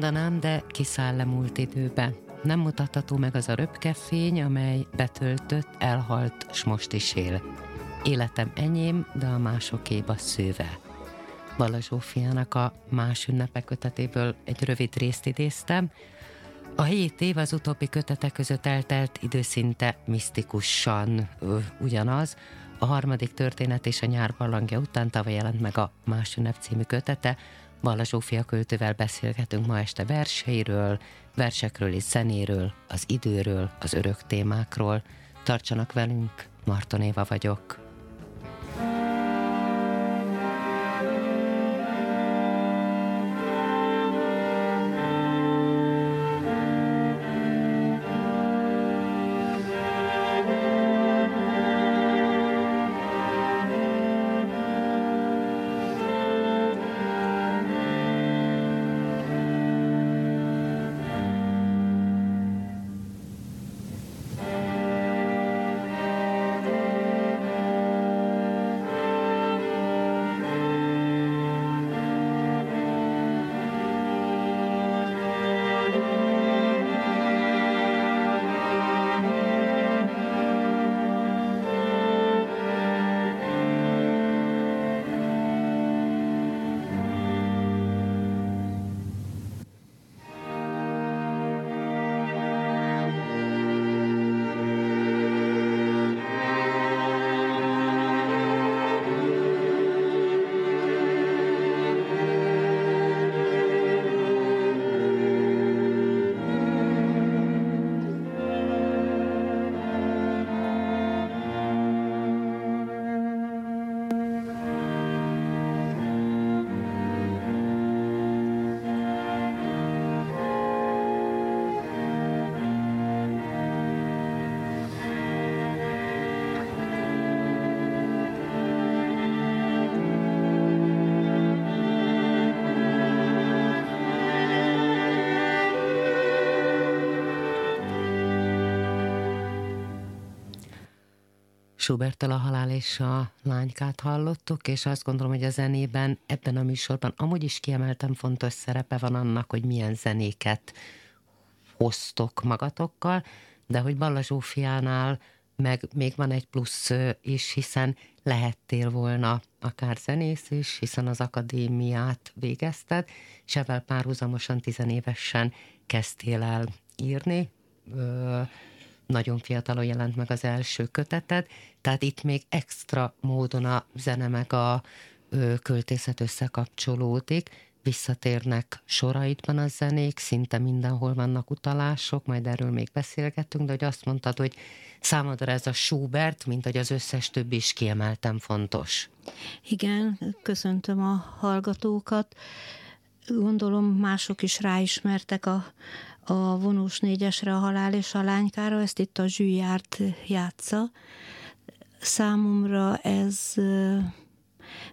mondanám, de kiszáll le múlt időbe. Nem mutatható meg az a röpkefény, amely betöltött, elhalt, s most is él. Életem enyém, de a másokéba szőve. Bala a Más ünnepek kötetéből egy rövid részt idéztem. A hét év az utóbbi kötetek között eltelt időszinte misztikusan ö, ugyanaz. A harmadik történet és a nyár barlangja után tavaly jelent meg a Más ünnep című kötete, Balla Zsófia költővel beszélgetünk ma este verseiről, versekről és zenéről, az időről, az örök témákról. Tartsanak velünk, Marton Éva vagyok. Schuberttel a halál és a lánykát hallottuk, és azt gondolom, hogy a zenében ebben a műsorban amúgy is kiemeltem fontos szerepe van annak, hogy milyen zenéket hoztok magatokkal, de hogy Balla Zsófiánál meg még van egy plusz is, hiszen lehettél volna akár zenész is, hiszen az akadémiát végezted, és ebben párhuzamosan tizenévesen kezdtél el írni, nagyon fiatalon jelent meg az első köteted, tehát itt még extra módon a zene meg a ö, költészet összekapcsolódik, visszatérnek soraidban a zenék, szinte mindenhol vannak utalások, majd erről még beszélgetünk, de hogy azt mondtad, hogy számodra ez a Schubert, mint hogy az összes többi is kiemeltem fontos. Igen, köszöntöm a hallgatókat. Gondolom mások is ráismertek a, a vonós négyesre a halál és a lánykára, ezt itt a zsűjárt játsza. Számomra ez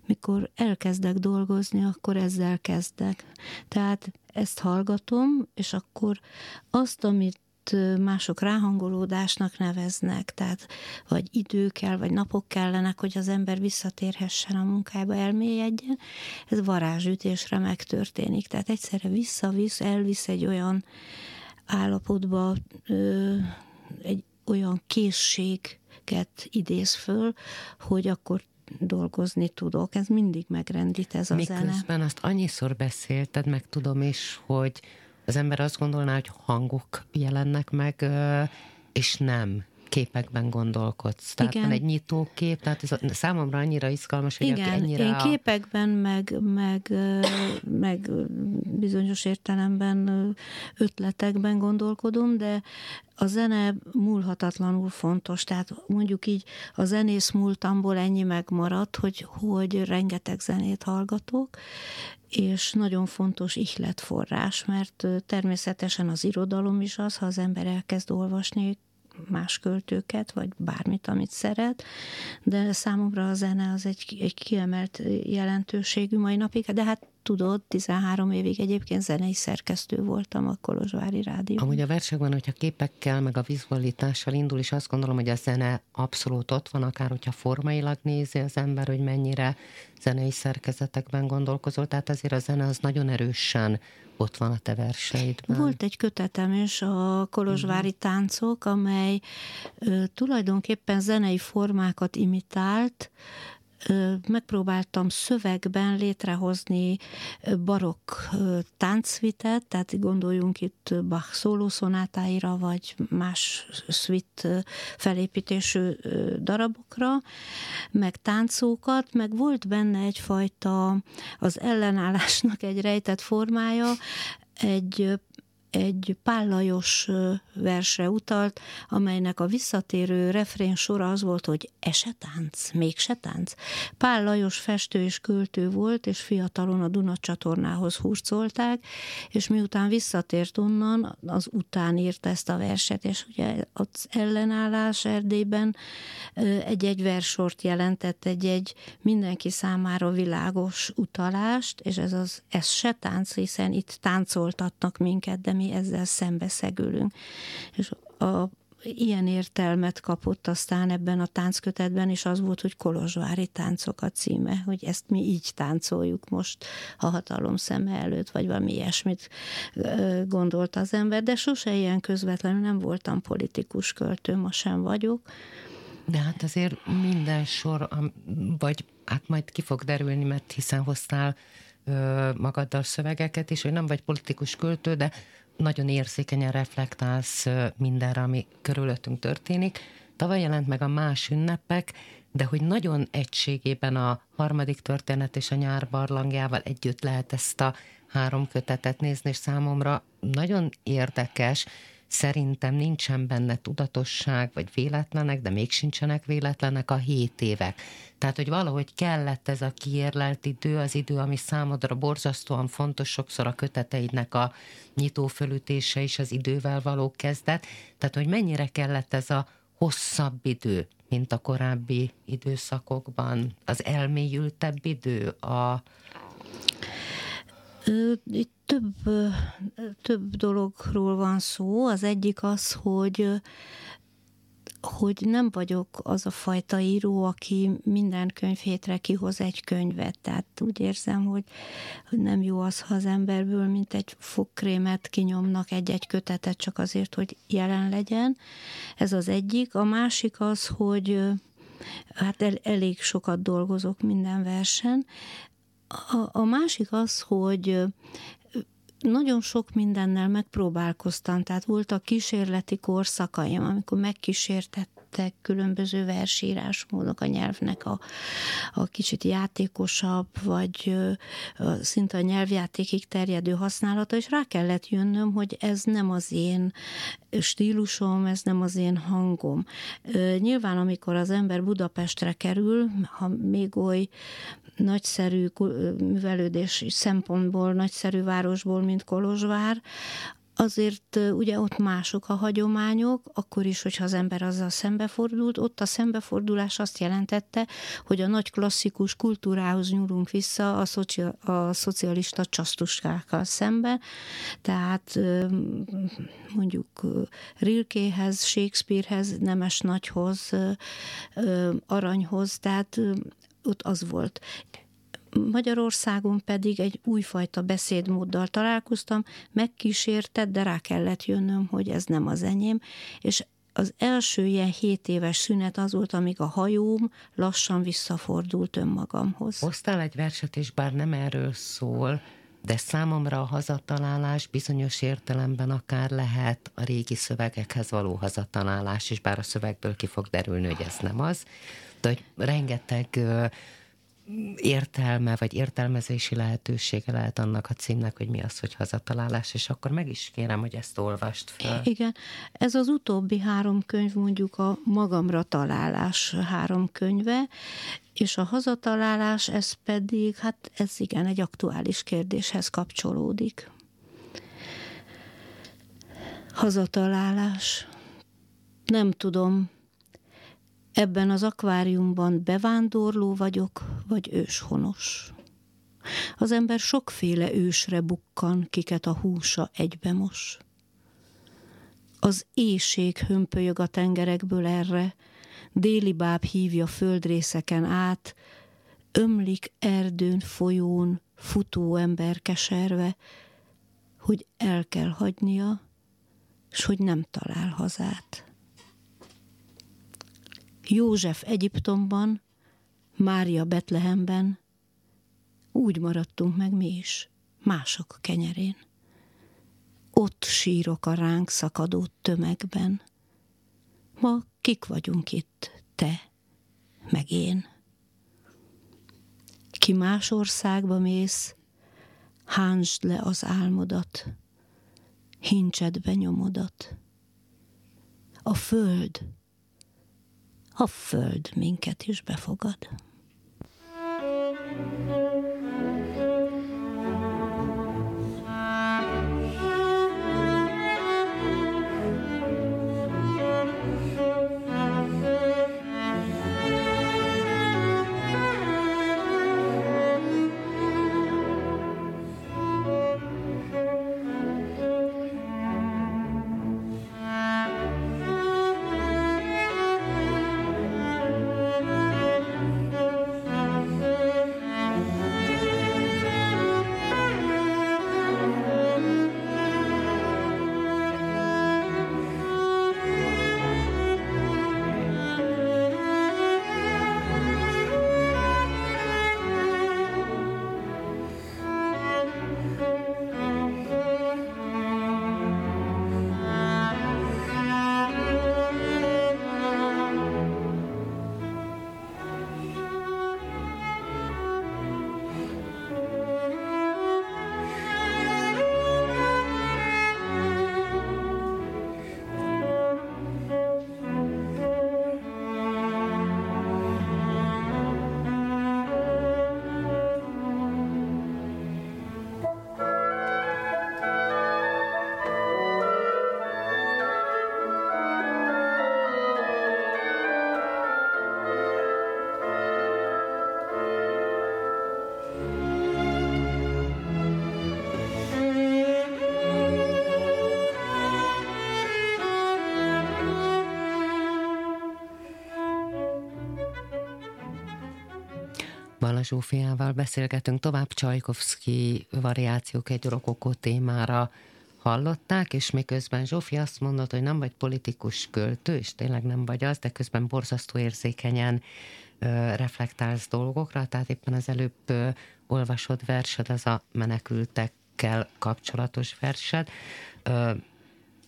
mikor elkezdek dolgozni, akkor ezzel kezdek. Tehát ezt hallgatom, és akkor azt, amit mások ráhangolódásnak neveznek, tehát vagy idő kell, vagy napok kellenek, hogy az ember visszatérhessen a munkába, elmélyedjen, ez varázsütésre megtörténik. Tehát egyszerre visszavisz, elvisz egy olyan állapotba, egy olyan készséget idéz föl, hogy akkor dolgozni tudok. Ez mindig megrendít ez a Miközben zene. Miközben azt annyiszor beszélted, meg tudom is, hogy az ember azt gondolná, hogy hangok jelennek meg, és nem. képekben gondolkodsz. Tehát Igen. van egy nyitókép, tehát ez számomra annyira izgalmas, hogy Igen, ennyire én képekben, meg, meg, meg bizonyos értelemben ötletekben gondolkodom, de a zene múlhatatlanul fontos, tehát mondjuk így a zenész múltamból ennyi megmaradt, hogy, hogy rengeteg zenét hallgatok, és nagyon fontos ihletforrás, mert természetesen az irodalom is az, ha az ember elkezd olvasni más költőket, vagy bármit, amit szeret, de számomra a zene az egy, egy kiemelt jelentőségű mai napig, de hát tudod, 13 évig egyébként zenei szerkesztő voltam a Kolozsvári Rádióban. Amúgy a versekben, hogyha képekkel, meg a vizualitással indul, és azt gondolom, hogy a zene abszolút ott van, akár hogyha formailag nézi az ember, hogy mennyire zenei szerkezetekben gondolkozol, tehát azért a zene az nagyon erősen ott van a te verseidben. Volt egy kötetem is, a Kolozsvári mhm. táncok, amely ö, tulajdonképpen zenei formákat imitált, megpróbáltam szövegben létrehozni barokk táncvitet, tehát gondoljunk itt Bach szólószonátáira, vagy más szvit felépítésű darabokra, meg táncókat, meg volt benne egyfajta az ellenállásnak egy rejtett formája, egy egy Pállajos verse utalt, amelynek a visszatérő refrén sora az volt, hogy esetánc, mégse tánc. Pál Lajos festő és költő volt, és fiatalon a Duna csatornához hurcolták, és miután visszatért onnan, az után írta ezt a verset, és ugye az ellenállás Erdélyben egy-egy versort jelentett, egy-egy mindenki számára világos utalást, és ez az, ez se tánc, hiszen itt táncoltatnak minket, de mi mi ezzel szembeszegülünk. És a, ilyen értelmet kapott aztán ebben a tánckötetben, és az volt, hogy Kolozsvári táncok a címe, hogy ezt mi így táncoljuk most a hatalom szeme előtt, vagy valami ilyesmit gondolt az ember, de sose ilyen közvetlenül nem voltam politikus költő, ma sem vagyok. De hát azért minden sor, vagy hát majd ki fog derülni, mert hiszen hoztál magaddal szövegeket is, hogy nem vagy politikus költő, de nagyon érzékenyen reflektálsz mindenre, ami körülöttünk történik. Tavaly jelent meg a más ünnepek, de hogy nagyon egységében a harmadik történet és a nyár barlangjával együtt lehet ezt a három kötetet nézni, és számomra nagyon érdekes, Szerintem nincsen benne tudatosság, vagy véletlenek, de még sincsenek véletlenek a hét évek. Tehát, hogy valahogy kellett ez a kiérlelt idő, az idő, ami számodra borzasztóan fontos, sokszor a köteteidnek a nyitó fölütése is az idővel való kezdet. Tehát, hogy mennyire kellett ez a hosszabb idő, mint a korábbi időszakokban, az elmélyültebb idő, a itt több, több dologról van szó. Az egyik az, hogy hogy nem vagyok az a fajta író, aki minden könyvhétre kihoz egy könyvet. Tehát úgy érzem, hogy, nem jó az, ha az emberből, mint egy fogkrémet kinyomnak egy-egy kötetet csak azért, hogy jelen legyen. Ez az egyik. A másik az, hogy hát el, elég sokat dolgozok minden versen, a, a másik az, hogy nagyon sok mindennel megpróbálkoztam, tehát voltak kísérleti korszakaim, amikor megkísértettek különböző versírásmódok a nyelvnek a, a kicsit játékosabb, vagy szinte a nyelvjátékig terjedő használata, és rá kellett jönnöm, hogy ez nem az én stílusom, ez nem az én hangom. Nyilván, amikor az ember Budapestre kerül, ha még oly nagyszerű művelődési szempontból nagyszerű városból, mint Kolozsvár, azért ugye ott mások a hagyományok, akkor is, hogyha az ember azzal szembefordult, ott a szembefordulás azt jelentette, hogy a nagy klasszikus kultúrához nyúlunk vissza a, szoci, a szocialista csasztuskákkal szembe, tehát mondjuk Rilkéhez, Shakespearehez, Nemes Nagyhoz, Aranyhoz, tehát ott az volt. Magyarországon pedig egy újfajta beszédmóddal találkoztam, megkísértett, de rá kellett jönnöm, hogy ez nem az enyém, és az első ilyen 7 éves szünet az volt, amíg a hajóm lassan visszafordult önmagamhoz. Hoztál egy verset, és bár nem erről szól, de számomra a hazatalálás bizonyos értelemben akár lehet a régi szövegekhez való hazatalálás, és bár a szövegből ki fog derülni, hogy ez nem az, de hogy rengeteg értelme, vagy értelmezési lehetősége lehet annak a címnek, hogy mi az, hogy hazatalálás, és akkor meg is kérem, hogy ezt olvast fel. Igen, ez az utóbbi három könyv mondjuk a magamra találás három könyve, és a hazatalálás, ez pedig, hát ez igen, egy aktuális kérdéshez kapcsolódik. Hazatalálás. Nem tudom, Ebben az akváriumban bevándorló vagyok, vagy őshonos. Az ember sokféle ősre bukkan, kiket a húsa egybemos. Az éjség hömpölyög a tengerekből erre, déli báb hívja földrészeken át, ömlik erdőn, folyón, futó ember keserve, hogy el kell hagynia, s hogy nem talál hazát. József Egyiptomban, Mária Betlehemben, úgy maradtunk meg mi is, mások kenyerén. Ott sírok a ránk szakadó tömegben. Ma kik vagyunk itt, te, meg én. Ki más országba mész, hánsd le az álmodat, hincsed benyomodat. A föld, a föld minket is befogad. Zsófiával beszélgetünk tovább, Csajkovszki variációk egy rokokó témára hallották, és miközben Zsófi azt mondott, hogy nem vagy politikus költő, és tényleg nem vagy az, de közben borzasztó érzékenyen ö, reflektálsz dolgokra, tehát éppen az előbb ö, olvasott versed, az a menekültekkel kapcsolatos versed. Ö,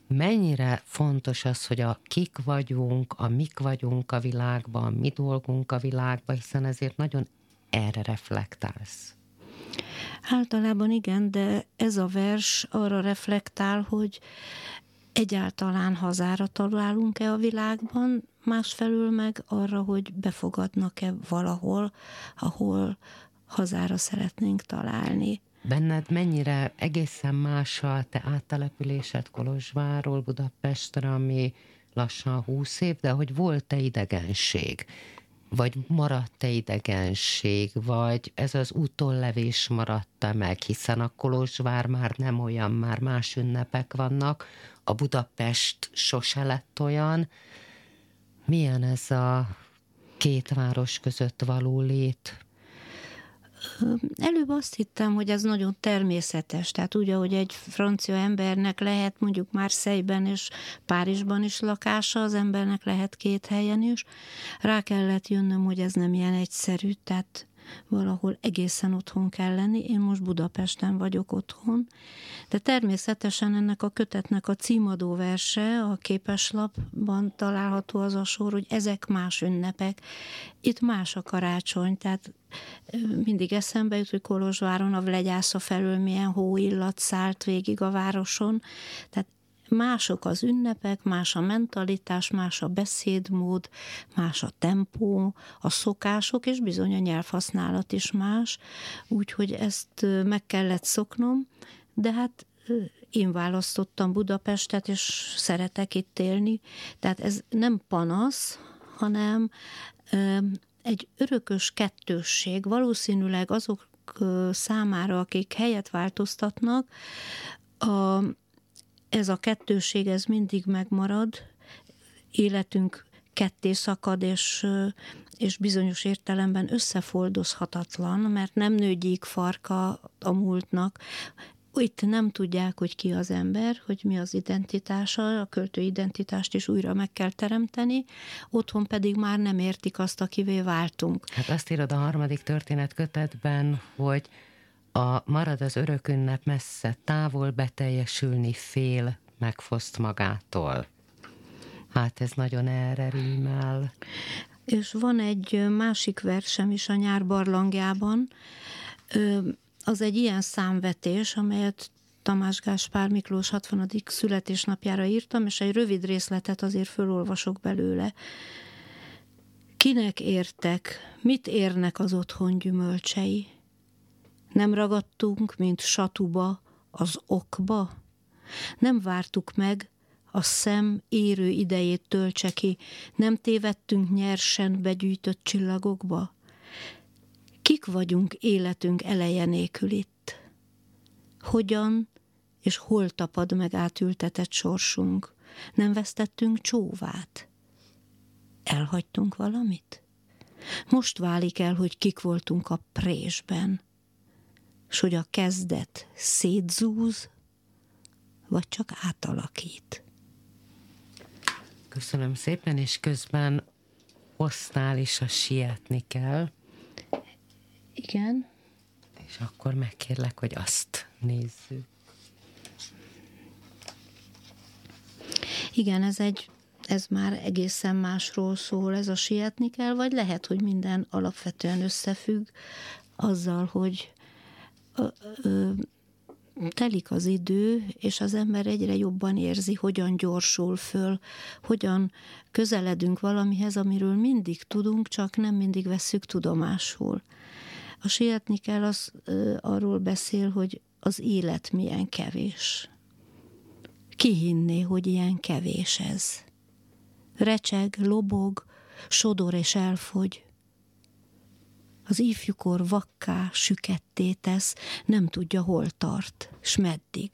mennyire fontos az, hogy a kik vagyunk, a mik vagyunk a világban, mi dolgunk a világban, hiszen ezért nagyon erre reflektálsz? Általában igen, de ez a vers arra reflektál, hogy egyáltalán hazára találunk-e a világban, másfelől meg arra, hogy befogadnak-e valahol, ahol hazára szeretnénk találni. Benned mennyire egészen más a te áttelepülésed Kolozsvárról Budapestre, ami lassan húsz év, de hogy volt-e idegenség? Vagy maradt-e idegenség, vagy ez az utollevés maradt-e meg, hiszen a Kolozsvár már nem olyan, már más ünnepek vannak, a Budapest sose lett olyan. Milyen ez a két város között való lét? Előbb azt hittem, hogy ez nagyon természetes, tehát úgy, ahogy egy francia embernek lehet mondjuk Marseille-ben és Párizsban is lakása, az embernek lehet két helyen is. Rá kellett jönnöm, hogy ez nem ilyen egyszerű, tehát valahol egészen otthon kell lenni. Én most Budapesten vagyok otthon, de természetesen ennek a kötetnek a címadó verse a képeslapban található az a sor, hogy ezek más ünnepek, itt más a karácsony, tehát mindig eszembe jut, hogy Kolozsváron a Vlegyásza felől milyen hóillat szállt végig a városon, tehát mások az ünnepek, más a mentalitás, más a beszédmód, más a tempó, a szokások, és bizony a nyelvhasználat is más, úgyhogy ezt meg kellett szoknom, de hát én választottam Budapestet, és szeretek itt élni, tehát ez nem panasz, hanem egy örökös kettősség, valószínűleg azok számára, akik helyet változtatnak, a, ez a kettőség, ez mindig megmarad, életünk ketté szakad, és, és bizonyos értelemben összefoldozhatatlan, mert nem nőgyék farka a múltnak, itt nem tudják, hogy ki az ember, hogy mi az identitása, a költő identitást is újra meg kell teremteni, otthon pedig már nem értik azt, akivé váltunk. Hát azt írod a harmadik történet kötetben, hogy a marad az örök messze, távol beteljesülni fél, megfoszt magától. Hát ez nagyon erre rímel. És van egy másik versem is a nyár barlangjában, az egy ilyen számvetés, amelyet Tamás Gáspár Miklós 60. születésnapjára írtam, és egy rövid részletet azért fölolvasok belőle. Kinek értek, mit érnek az otthon gyümölcsei? Nem ragadtunk, mint satuba, az okba? Nem vártuk meg, a szem érő idejét töltse ki, nem tévedtünk nyersen begyűjtött csillagokba? Kik vagyunk életünk eleje nélkül itt? Hogyan és hol tapad meg átültetett sorsunk? Nem vesztettünk csóvát? Elhagytunk valamit? Most válik el, hogy kik voltunk a présben, s hogy a kezdet szétzúz, vagy csak átalakít. Köszönöm szépen, és közben hoztál is a sietni kell. Igen. És akkor megkérlek, hogy azt nézzük. Igen, ez egy ez már egészen másról szól, ez a sietni kell, vagy lehet, hogy minden alapvetően összefügg azzal, hogy telik az idő, és az ember egyre jobban érzi, hogyan gyorsul föl, hogyan közeledünk valamihez, amiről mindig tudunk, csak nem mindig vesszük tudomásul. A sietni kell, az arról beszél, hogy az élet milyen kevés. Ki hinné, hogy ilyen kevés ez? Recseg, lobog, sodor és elfogy. Az ifjúkor vakká, süketté tesz, nem tudja, hol tart, s meddig.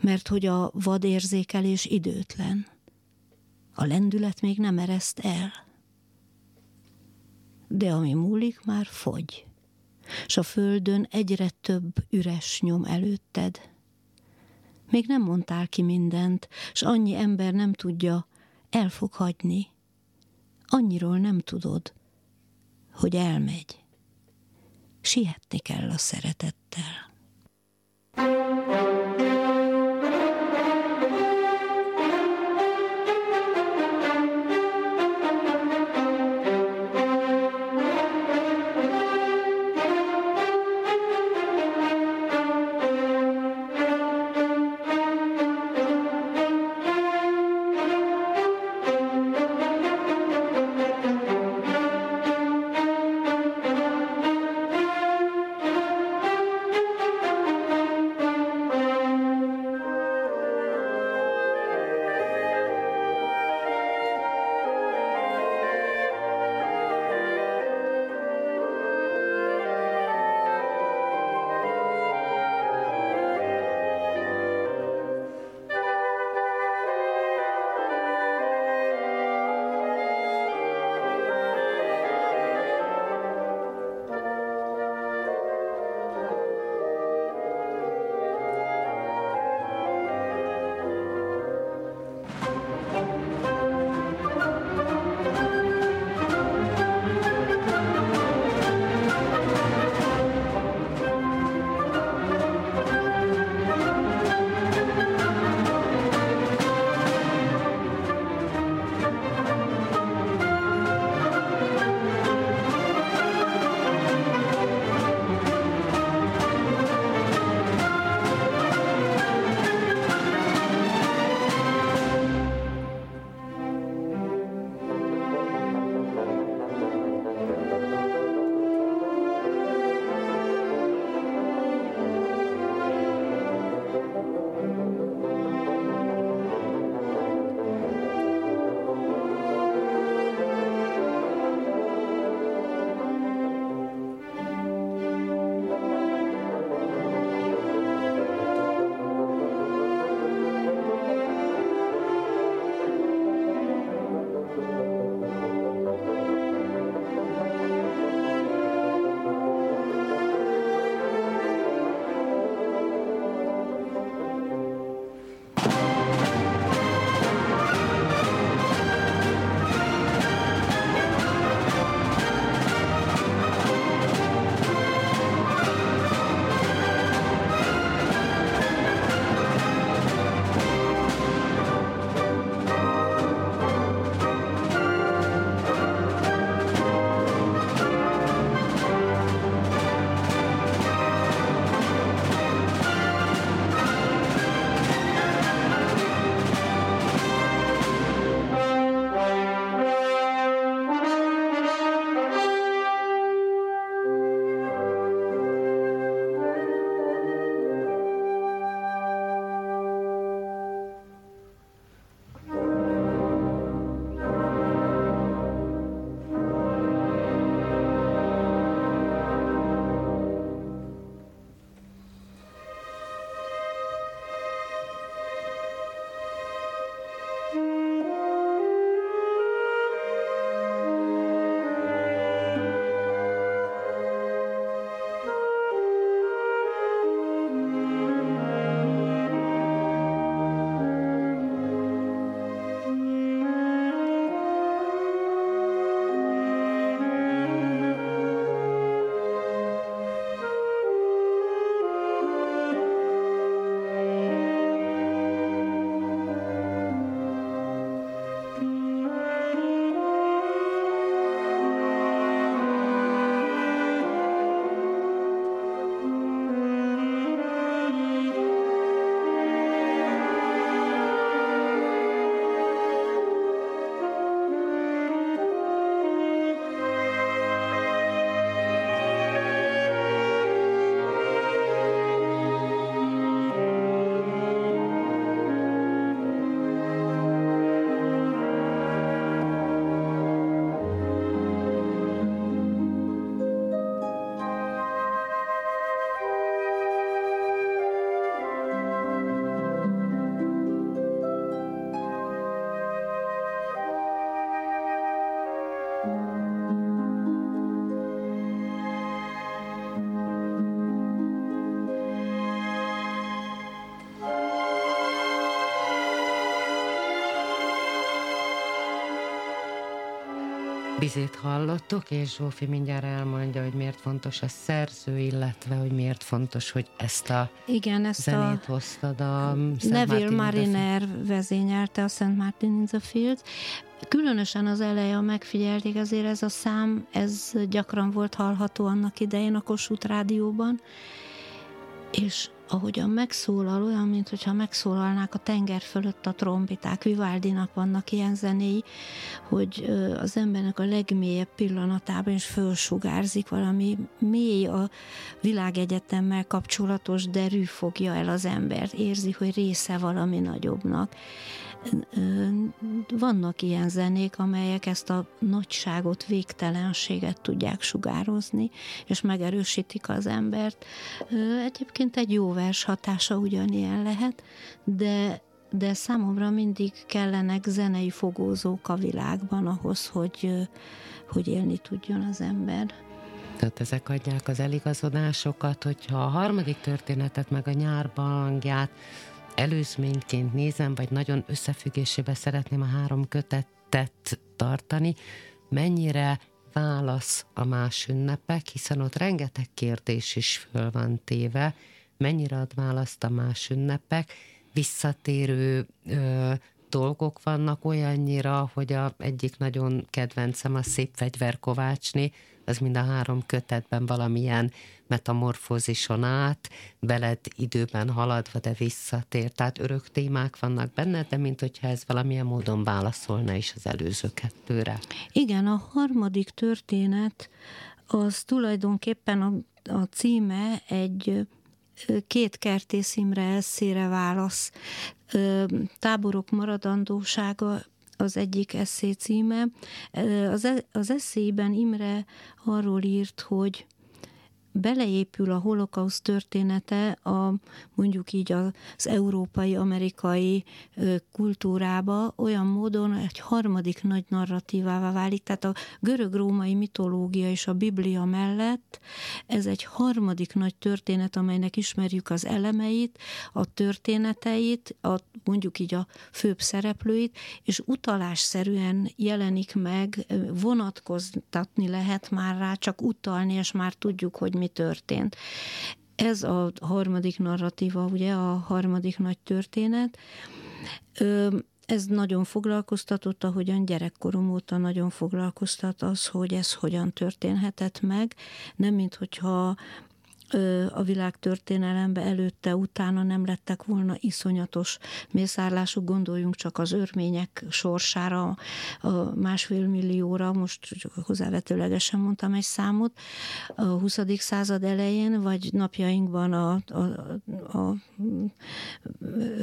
Mert hogy a vadérzékelés időtlen. A lendület még nem ereszt el. De ami múlik, már fogy s a földön egyre több üres nyom előtted. Még nem mondtál ki mindent, s annyi ember nem tudja, el fog hagyni. Annyiról nem tudod, hogy elmegy. Sietni kell a szeretettel. thank you Bizét hallottuk, és Zsófi mindjárt elmondja, hogy miért fontos a szerző, illetve hogy miért fontos, hogy ezt a Igen, ezt zenét a hoztad a Szent Neville Mariner vezényelte a Szent Martin in the Fields. Különösen az eleje, megfigyelték, azért ez a szám, ez gyakran volt hallható annak idején a Kossuth Rádióban, és ahogyan megszólal, olyan, mintha megszólalnák a tenger fölött a trombiták. Vivaldinak vannak ilyen zenéi, hogy az embernek a legmélyebb pillanatában is fölsugárzik valami mély a világegyetemmel kapcsolatos derű fogja el az embert. Érzi, hogy része valami nagyobbnak vannak ilyen zenék, amelyek ezt a nagyságot, végtelenséget tudják sugározni, és megerősítik az embert. Egyébként egy jó vers hatása ugyanilyen lehet, de de számomra mindig kellenek zenei fogózók a világban ahhoz, hogy, hogy élni tudjon az ember. Tehát ezek adják az eligazodásokat, hogyha a harmadik történetet, meg a nyárbalangját előzményként nézem, vagy nagyon összefüggésébe szeretném a három kötetet tartani, mennyire válasz a más ünnepek, hiszen ott rengeteg kérdés is föl van téve, mennyire ad választ a más ünnepek, visszatérő ö, dolgok vannak olyannyira, hogy a egyik nagyon kedvencem a szép fegyver Kovácsné, az mind a három kötetben valamilyen metamorfózison át, beled időben haladva, de visszatér. Tehát örök témák vannak benne, de mint hogyha ez valamilyen módon válaszolna is az előző kettőre. Igen, a harmadik történet az tulajdonképpen a, a címe egy két Kertész Imre eszére válasz. Táborok maradandósága az egyik eszé címe. Az, e, az eszében Imre arról írt, hogy beleépül a holokauszt története a mondjuk így az európai-amerikai kultúrába olyan módon egy harmadik nagy narratívává válik. Tehát a görög-római mitológia és a Biblia mellett ez egy harmadik nagy történet, amelynek ismerjük az elemeit, a történeteit, a, mondjuk így a főbb szereplőit, és utalásszerűen jelenik meg, vonatkoztatni lehet már rá, csak utalni, és már tudjuk, hogy mi történt. Ez a harmadik narratíva, ugye, a harmadik nagy történet. Ez nagyon foglalkoztatott, ahogyan gyerekkorom óta nagyon foglalkoztat az, hogy ez hogyan történhetett meg. Nem, mint hogyha a világ történelembe előtte, utána nem lettek volna iszonyatos mészárlások, gondoljunk csak az örmények sorsára, a másfél millióra, most hozzávetőlegesen mondtam egy számot, a 20. század elején, vagy napjainkban a, a, a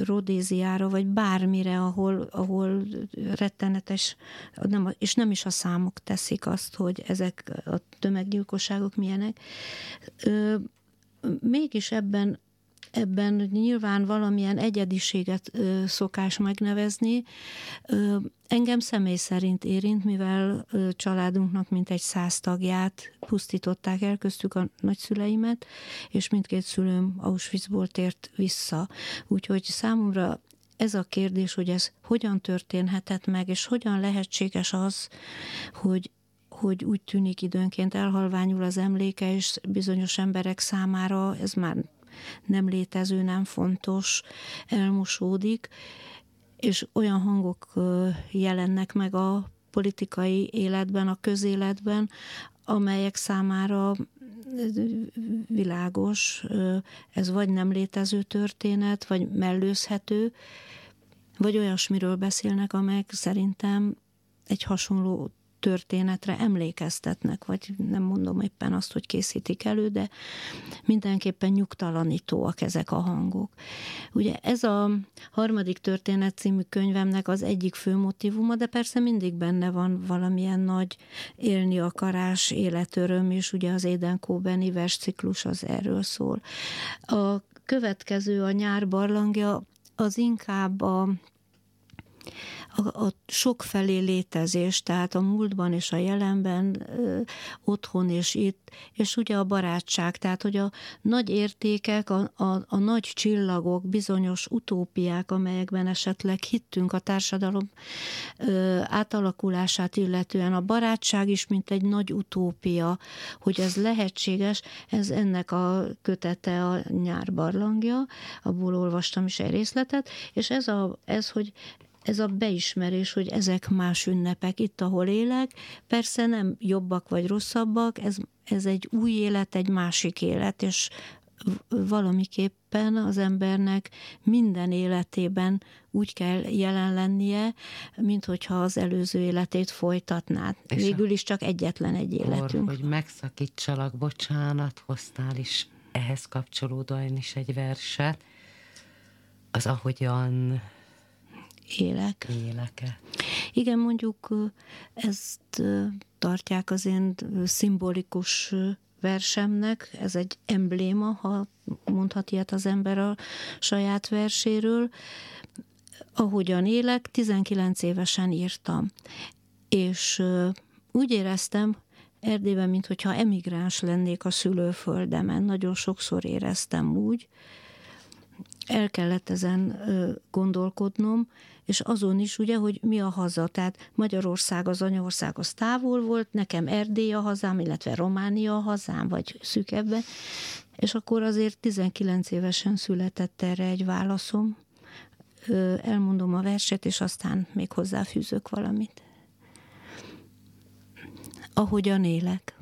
Rodéziára, vagy bármire, ahol, ahol rettenetes, nem, és nem is a számok teszik azt, hogy ezek a tömeggyilkosságok milyenek mégis ebben ebben nyilván valamilyen egyediséget szokás megnevezni. Engem személy szerint érint, mivel családunknak mintegy száz tagját pusztították el, köztük a nagyszüleimet, és mindkét szülőm Auschwitzból tért vissza. Úgyhogy számomra ez a kérdés, hogy ez hogyan történhetett meg, és hogyan lehetséges az, hogy hogy úgy tűnik időnként elhalványul az emléke, és bizonyos emberek számára ez már nem létező, nem fontos, elmosódik, és olyan hangok jelennek meg a politikai életben, a közéletben, amelyek számára világos, ez vagy nem létező történet, vagy mellőzhető, vagy olyasmiről beszélnek, amelyek szerintem egy hasonló történetre emlékeztetnek, vagy nem mondom éppen azt, hogy készítik elő, de mindenképpen nyugtalanítóak ezek a hangok. Ugye ez a harmadik történet című könyvemnek az egyik fő motivuma, de persze mindig benne van valamilyen nagy élni akarás, életöröm, és ugye az Éden Kóbeni versciklus az erről szól. A következő, a nyár barlangja, az inkább a a, a sokfelé létezés, tehát a múltban és a jelenben, ö, otthon és itt, és ugye a barátság, tehát hogy a nagy értékek, a, a, a nagy csillagok, bizonyos utópiák, amelyekben esetleg hittünk a társadalom ö, átalakulását illetően, a barátság is, mint egy nagy utópia, hogy ez lehetséges, ez ennek a kötete a nyárbarlangja, abból olvastam is egy részletet, és ez, a, ez hogy ez a beismerés, hogy ezek más ünnepek itt, ahol élek, persze nem jobbak vagy rosszabbak, ez, ez egy új élet, egy másik élet, és valamiképpen az embernek minden életében úgy kell jelen lennie, mint hogyha az előző életét folytatná. És Végül is csak egyetlen egy életünk. Or, hogy megszakítsalak, bocsánat, hoztál is ehhez kapcsolódóan is egy verset, az ahogyan élek. Éleke. Igen, mondjuk ezt tartják az én szimbolikus versemnek, ez egy embléma, ha mondhat ilyet az ember a saját verséről. Ahogyan élek, 19 évesen írtam. És úgy éreztem, Erdélyben, mintha emigráns lennék a szülőföldemen. Nagyon sokszor éreztem úgy. El kellett ezen gondolkodnom, és azon is ugye, hogy mi a haza. Tehát Magyarország az anyaország az távol volt, nekem Erdély a hazám, illetve Románia a hazám, vagy szűkebben, és akkor azért 19 évesen született erre egy válaszom. Elmondom a verset, és aztán még hozzáfűzök valamit. Ahogyan élek.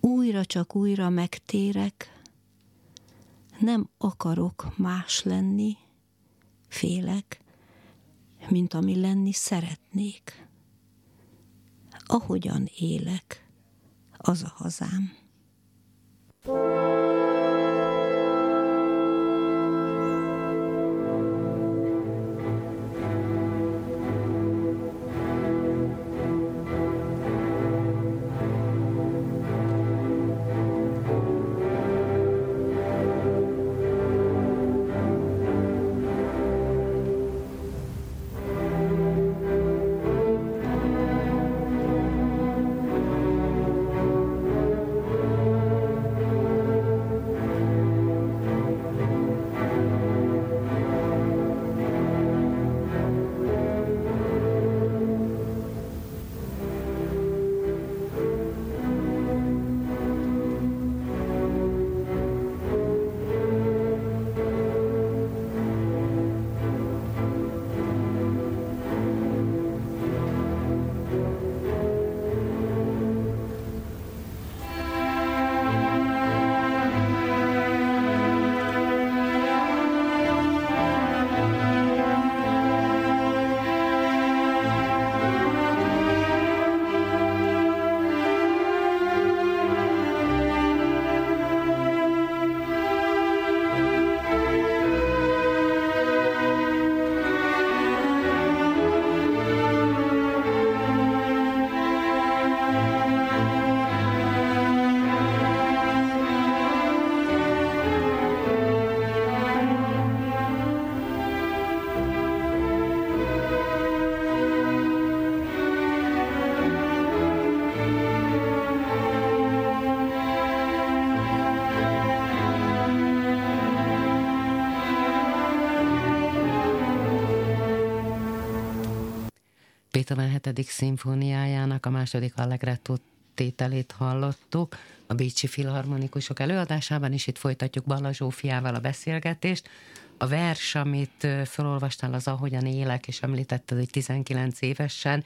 Újra csak újra megtérek, nem akarok más lenni, félek, mint ami lenni szeretnék. Ahogyan élek, az a hazám. thank you Beethoven 7. szimfóniájának a második allegretto tételét hallottuk a Bécsi Filharmonikusok előadásában, és itt folytatjuk Balla Zsófiával a beszélgetést. A vers, amit felolvastál, az ahogyan élek, és említetted, hogy 19 évesen,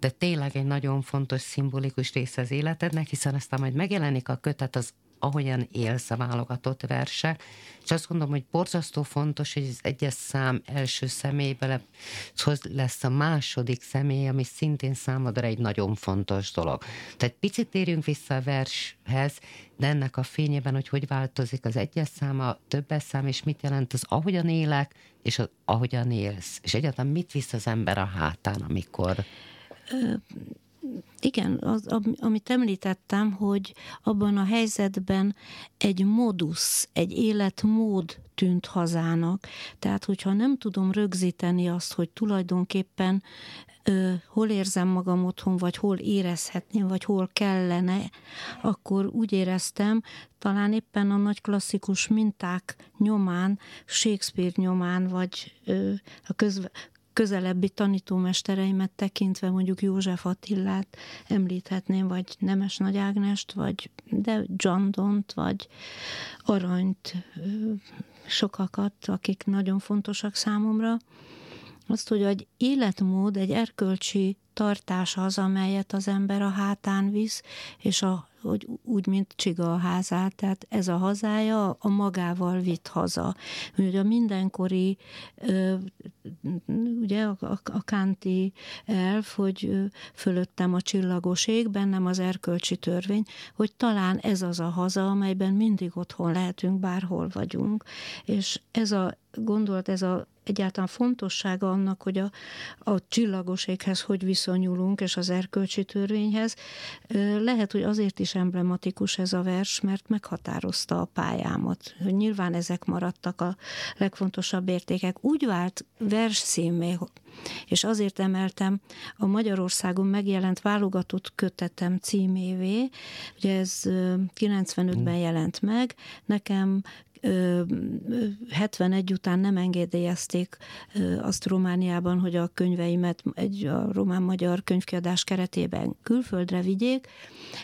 de tényleg egy nagyon fontos, szimbolikus része az életednek, hiszen aztán majd megjelenik a kötet az ahogyan élsz a válogatott verse, és azt gondolom, hogy borzasztó fontos, hogy az egyes szám első személybe lesz a második személy, ami szintén számodra egy nagyon fontos dolog. Tehát picit térjünk vissza a vershez, de ennek a fényében, hogy hogy változik az egyes szám, a többes szám, és mit jelent az ahogyan élek, és az ahogyan élsz. És egyáltalán mit visz az ember a hátán, amikor igen, az, amit említettem, hogy abban a helyzetben egy modus, egy életmód tűnt hazának. Tehát, hogyha nem tudom rögzíteni azt, hogy tulajdonképpen ö, hol érzem magam otthon, vagy hol érezhetném, vagy hol kellene, akkor úgy éreztem, talán éppen a nagy klasszikus minták nyomán, Shakespeare nyomán, vagy ö, a közve, közelebbi tanítómestereimet tekintve mondjuk József Attillát említhetném, vagy Nemes Nagy Ágnest, vagy de John Dont, vagy Aranyt, sokakat, akik nagyon fontosak számomra. Azt, hogy egy életmód, egy erkölcsi tartás az, amelyet az ember a hátán visz, és a hogy úgy, mint csiga a házát, tehát ez a hazája a magával vitt haza. Ugye a mindenkori, ugye a, a, kánti elf, hogy fölöttem a csillagos ég, bennem az erkölcsi törvény, hogy talán ez az a haza, amelyben mindig otthon lehetünk, bárhol vagyunk. És ez a gondolat, ez a egyáltalán fontossága annak, hogy a, a csillagoséghez hogy viszonyulunk, és az erkölcsi törvényhez. Lehet, hogy azért is emblematikus ez a vers, mert meghatározta a pályámat. Hogy nyilván ezek maradtak a legfontosabb értékek. Úgy vált vers színmé, és azért emeltem a Magyarországon megjelent válogatott kötetem címévé, ugye ez 95-ben jelent meg, nekem 71 után nem engedélyezték azt Romániában, hogy a könyveimet egy a román-magyar könyvkiadás keretében külföldre vigyék,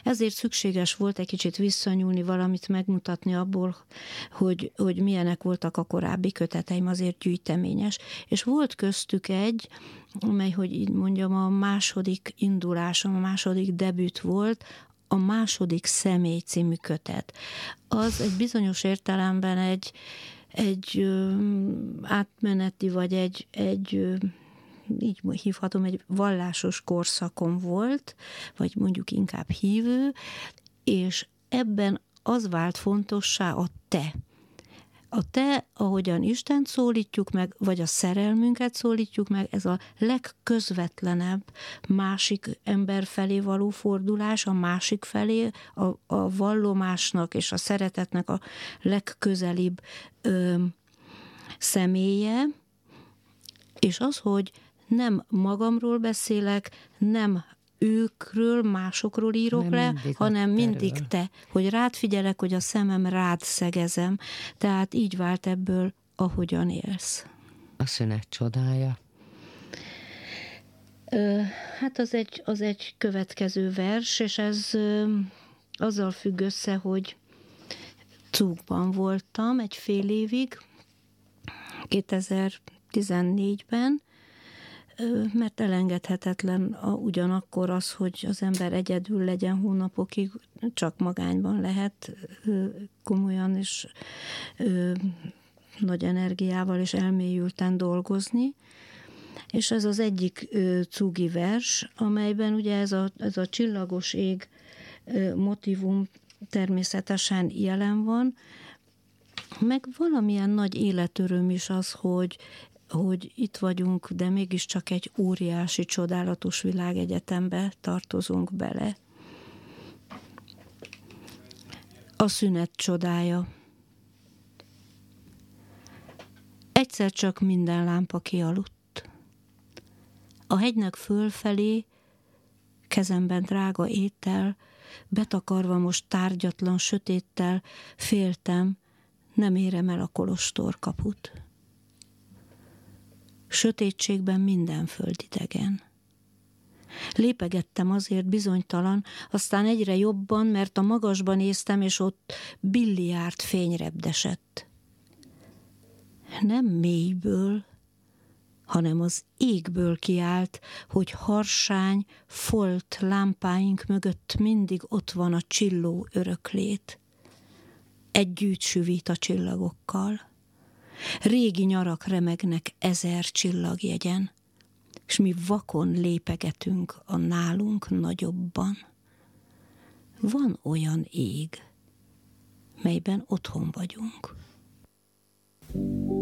ezért szükséges volt egy kicsit visszanyúlni, valamit megmutatni abból, hogy, hogy milyenek voltak a korábbi köteteim, azért gyűjteményes. És volt köztük egy, amely, hogy így mondjam, a második indulásom, a második debüt volt, a második személy című kötet. Az egy bizonyos értelemben egy, egy ö, átmeneti, vagy egy, egy ö, így hívhatom, egy vallásos korszakon volt, vagy mondjuk inkább hívő, és ebben az vált fontossá a te a te, ahogyan Isten szólítjuk meg, vagy a szerelmünket szólítjuk meg, ez a legközvetlenebb másik ember felé való fordulás, a másik felé, a, a vallomásnak és a szeretetnek a legközelibb ö, személye, és az, hogy nem magamról beszélek, nem őkről, másokról írok nem le, mindig hanem mindig te, hogy rád figyelek, hogy a szemem rád szegezem. Tehát így vált ebből, ahogyan élsz. A szünet csodája. Ö, hát az egy, az egy következő vers, és ez ö, azzal függ össze, hogy Cúgban voltam egy fél évig, 2014-ben, mert elengedhetetlen a, ugyanakkor az, hogy az ember egyedül legyen hónapokig, csak magányban lehet komolyan és nagy energiával és elmélyülten dolgozni. És ez az egyik cugi vers, amelyben ugye ez a, ez a csillagos ég motivum természetesen jelen van, meg valamilyen nagy életöröm is az, hogy hogy itt vagyunk, de mégiscsak egy óriási, csodálatos világegyetembe tartozunk bele. A szünet csodája. Egyszer csak minden lámpa kialudt. A hegynek fölfelé, kezemben drága étel, betakarva most tárgyatlan sötéttel, féltem, nem érem el a kolostor kaput sötétségben minden földidegen. Lépegettem azért bizonytalan, aztán egyre jobban, mert a magasban néztem, és ott billiárd fény repdesett. Nem mélyből, hanem az égből kiált, hogy harsány, folt lámpáink mögött mindig ott van a csilló öröklét. Együtt süvít a csillagokkal. Régi nyarak remegnek ezer csillagjegyen, és mi vakon lépegetünk a nálunk nagyobban. Van olyan ég, melyben otthon vagyunk. thank you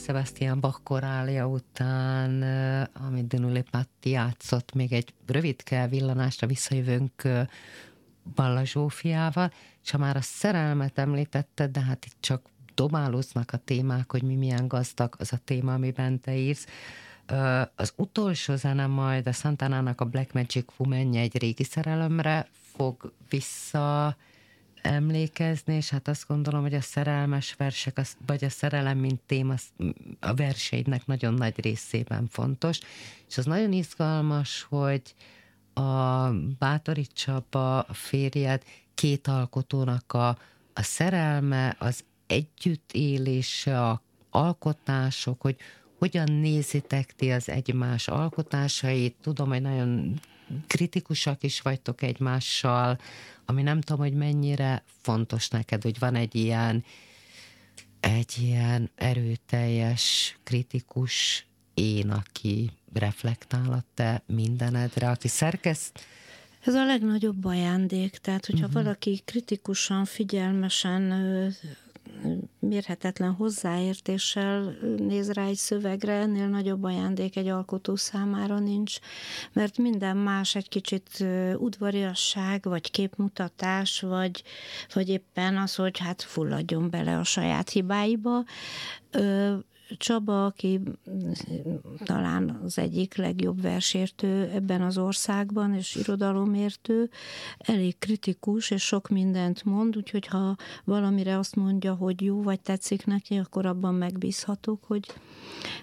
Sebastian Bach korália után, amit Denule Patti játszott, még egy rövidke villanásra visszajövünk Balla Zsófiával, és ha már a szerelmet említetted, de hát itt csak dobálóznak a témák, hogy mi milyen gazdag az a téma, amiben te írsz. Az utolsó zene majd a Santanának a Black Magic Woman egy régi szerelemre fog vissza emlékezni, és hát azt gondolom, hogy a szerelmes versek, vagy a szerelem, mint téma a verseidnek nagyon nagy részében fontos, és az nagyon izgalmas, hogy a Bátori Csaba, férjed, két alkotónak a, a szerelme, az együttélése, a alkotások, hogy hogyan nézitek ti az egymás alkotásait. Tudom, hogy nagyon kritikusak is vagytok egymással, ami nem tudom, hogy mennyire fontos neked, hogy van egy ilyen egy ilyen erőteljes, kritikus én, aki reflektál a te mindenedre, aki szerkeszt, ez a legnagyobb ajándék, tehát hogyha uh-huh. valaki kritikusan, figyelmesen mérhetetlen hozzáértéssel néz rá egy szövegre, ennél nagyobb ajándék egy alkotó számára nincs, mert minden más egy kicsit udvariasság, vagy képmutatás, vagy, vagy éppen az, hogy hát fulladjon bele a saját hibáiba. Csaba, aki talán az egyik legjobb versértő ebben az országban, és irodalomértő, elég kritikus, és sok mindent mond, úgyhogy ha valamire azt mondja, hogy jó, vagy tetszik neki, akkor abban megbízhatok, hogy,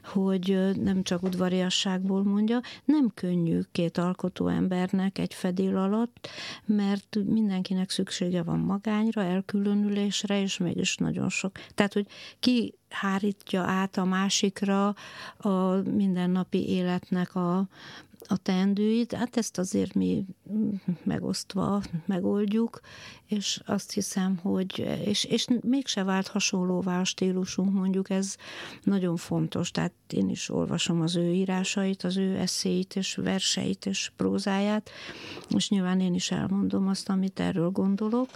hogy nem csak udvariasságból mondja. Nem könnyű két alkotó embernek egy fedél alatt, mert mindenkinek szüksége van magányra, elkülönülésre, és mégis nagyon sok. Tehát, hogy ki hárítja át a másikra a mindennapi életnek a, a teendőit, hát ezt azért mi megosztva megoldjuk, és azt hiszem, hogy, és, és mégse vált hasonlóvá a stílusunk, mondjuk ez nagyon fontos, tehát én is olvasom az ő írásait, az ő eszéit, és verseit, és prózáját, és nyilván én is elmondom azt, amit erről gondolok,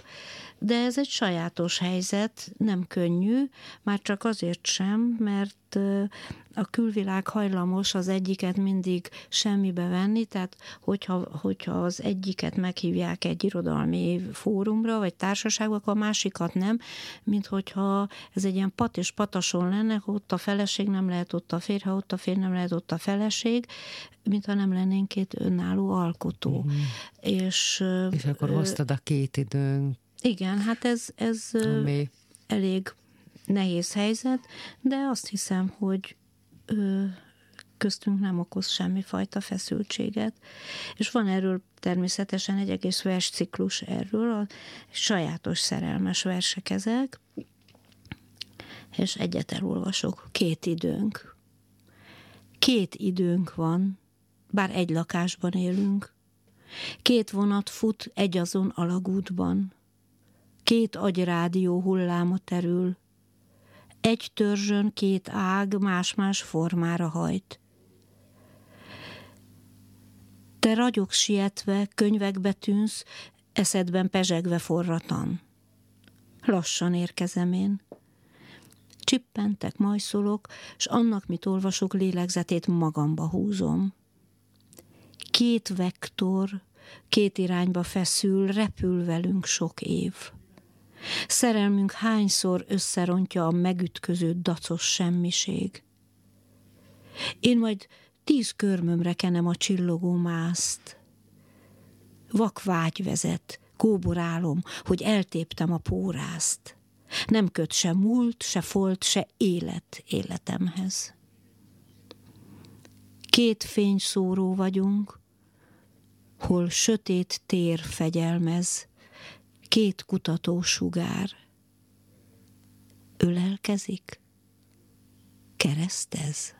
de ez egy sajátos helyzet, nem könnyű, már csak azért sem, mert a külvilág hajlamos az egyiket mindig semmibe venni, tehát hogyha, hogyha az egyiket meghívják egy irodalmi fórumra, vagy társaságba, akkor a másikat nem, mint hogyha ez egy ilyen pat és patason lenne, ott a feleség nem lehet ott a férj, ha ott a férj nem lehet ott a feleség, mintha nem lennénk két önálló alkotó. Mm. És, és akkor hoztad a két időnk igen, hát ez, ez Ami... elég nehéz helyzet, de azt hiszem, hogy köztünk nem okoz semmifajta feszültséget. És van erről természetesen egy egész versciklus erről, a sajátos szerelmes versek ezek, és egyet elolvasok. Két időnk. Két időnk van, bár egy lakásban élünk. Két vonat fut egy azon alagútban két agyrádió hulláma terül. Egy törzsön két ág más-más formára hajt. Te ragyog sietve, könyvekbe tűnsz, eszedben pezsegve forratan. Lassan érkezem én. Csippentek, majszolok, s annak, mit olvasok, lélegzetét magamba húzom. Két vektor, két irányba feszül, repül velünk sok év. Szerelmünk hányszor összerontja a megütköző dacos semmiség. Én majd tíz körmömre kenem a csillogó mászt. Vak vágy vezet, kóborálom, hogy eltéptem a pórázt. Nem köt se múlt, se folt, se élet életemhez. Két fényszóró vagyunk, hol sötét tér fegyelmez, két kutató sugár ölelkezik, keresztez.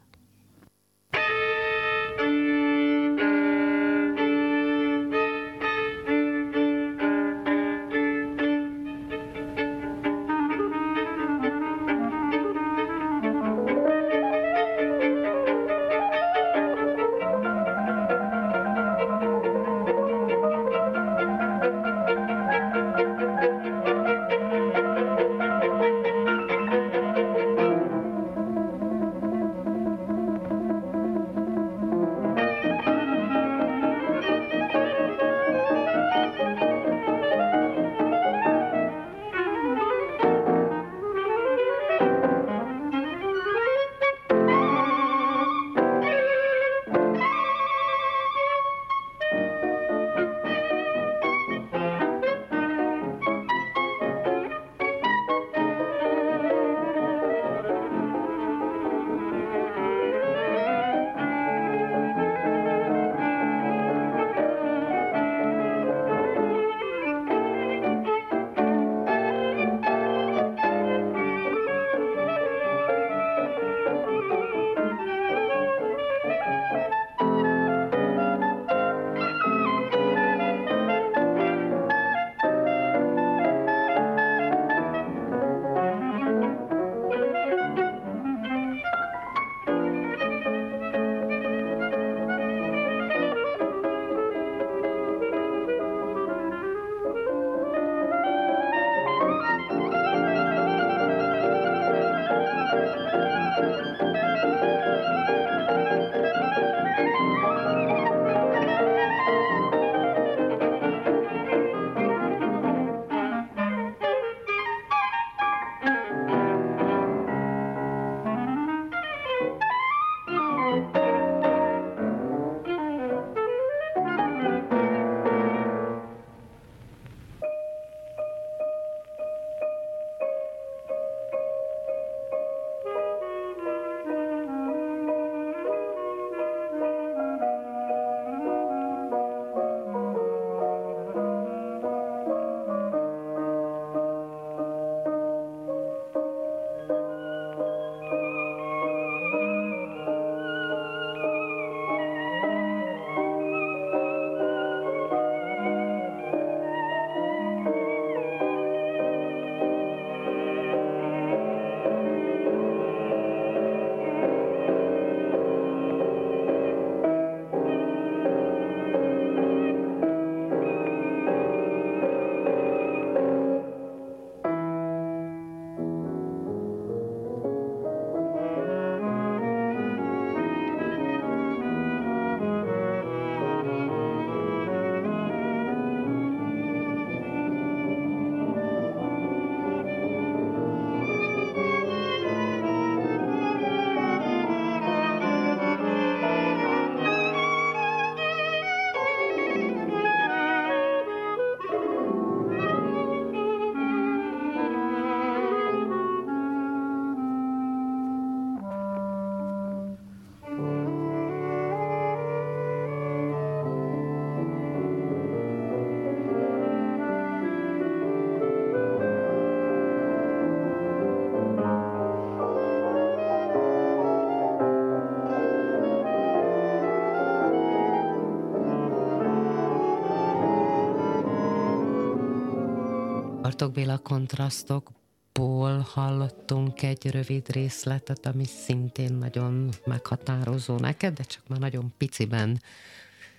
Bartók Béla kontrasztokból hallottunk egy rövid részletet, ami szintén nagyon meghatározó neked, de csak már nagyon piciben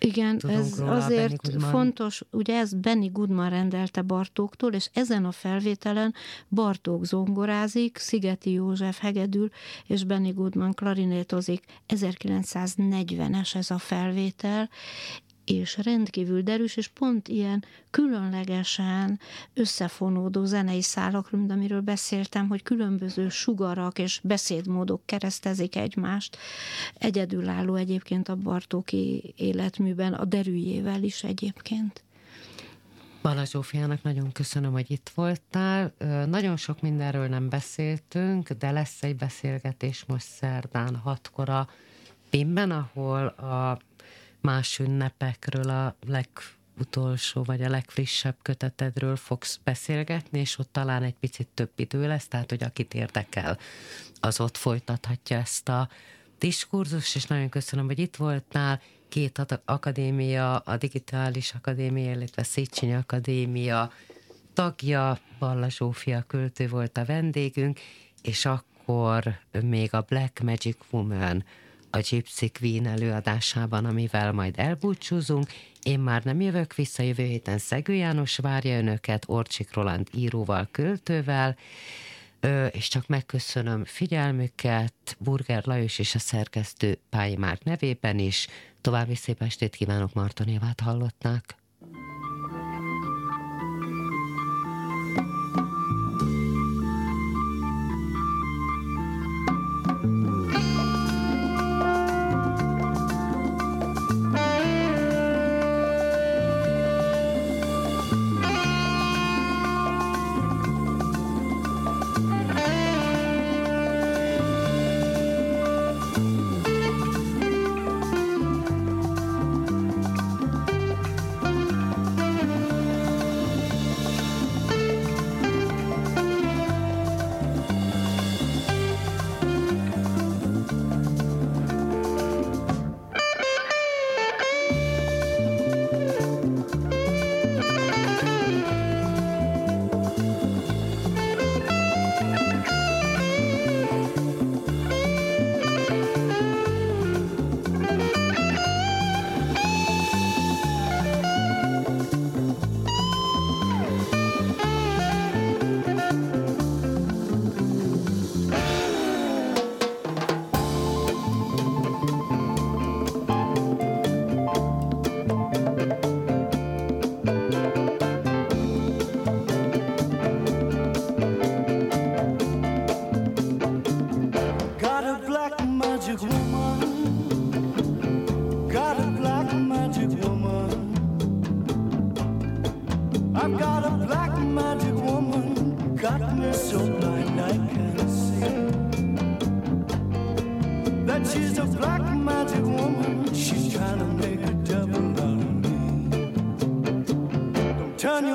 igen, ez róla, azért fontos, ugye ez Benny Goodman rendelte Bartóktól, és ezen a felvételen Bartók zongorázik, Szigeti József hegedül, és Benny Goodman klarinétozik. 1940-es ez a felvétel, és rendkívül derűs, és pont ilyen különlegesen összefonódó zenei szálakról, mint amiről beszéltem, hogy különböző sugarak és beszédmódok keresztezik egymást. Egyedülálló egyébként a Bartóki életműben, a derűjével is egyébként. Bala Zsófiának nagyon köszönöm, hogy itt voltál. Nagyon sok mindenről nem beszéltünk, de lesz egy beszélgetés most szerdán hatkor a Pimben, ahol a más ünnepekről a legutolsó vagy a legfrissebb kötetedről fogsz beszélgetni, és ott talán egy picit több idő lesz, tehát hogy akit érdekel, az ott folytathatja ezt a diskurzus, és nagyon köszönöm, hogy itt voltál. Két akadémia, a Digitális Akadémia, illetve Széchenyi Akadémia tagja, Balla Zsófia költő volt a vendégünk, és akkor még a Black Magic Woman a Gypsy Queen előadásában, amivel majd elbúcsúzunk. Én már nem jövök vissza, jövő héten Szegő János várja önöket, Orcsik Roland íróval, költővel, és csak megköszönöm figyelmüket, Burger Lajos és a szerkesztő Pályi Márk nevében is. További szép estét kívánok, Marton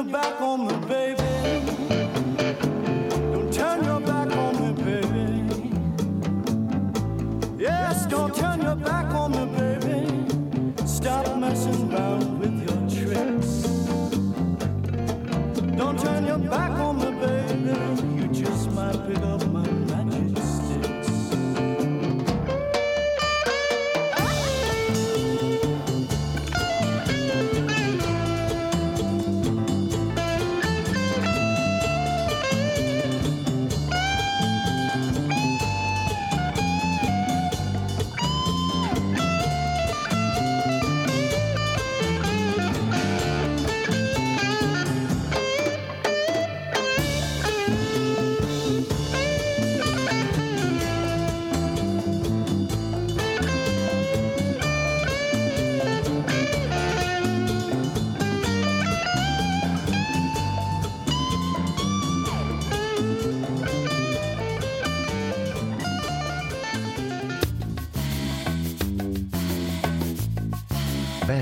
Évát hallották.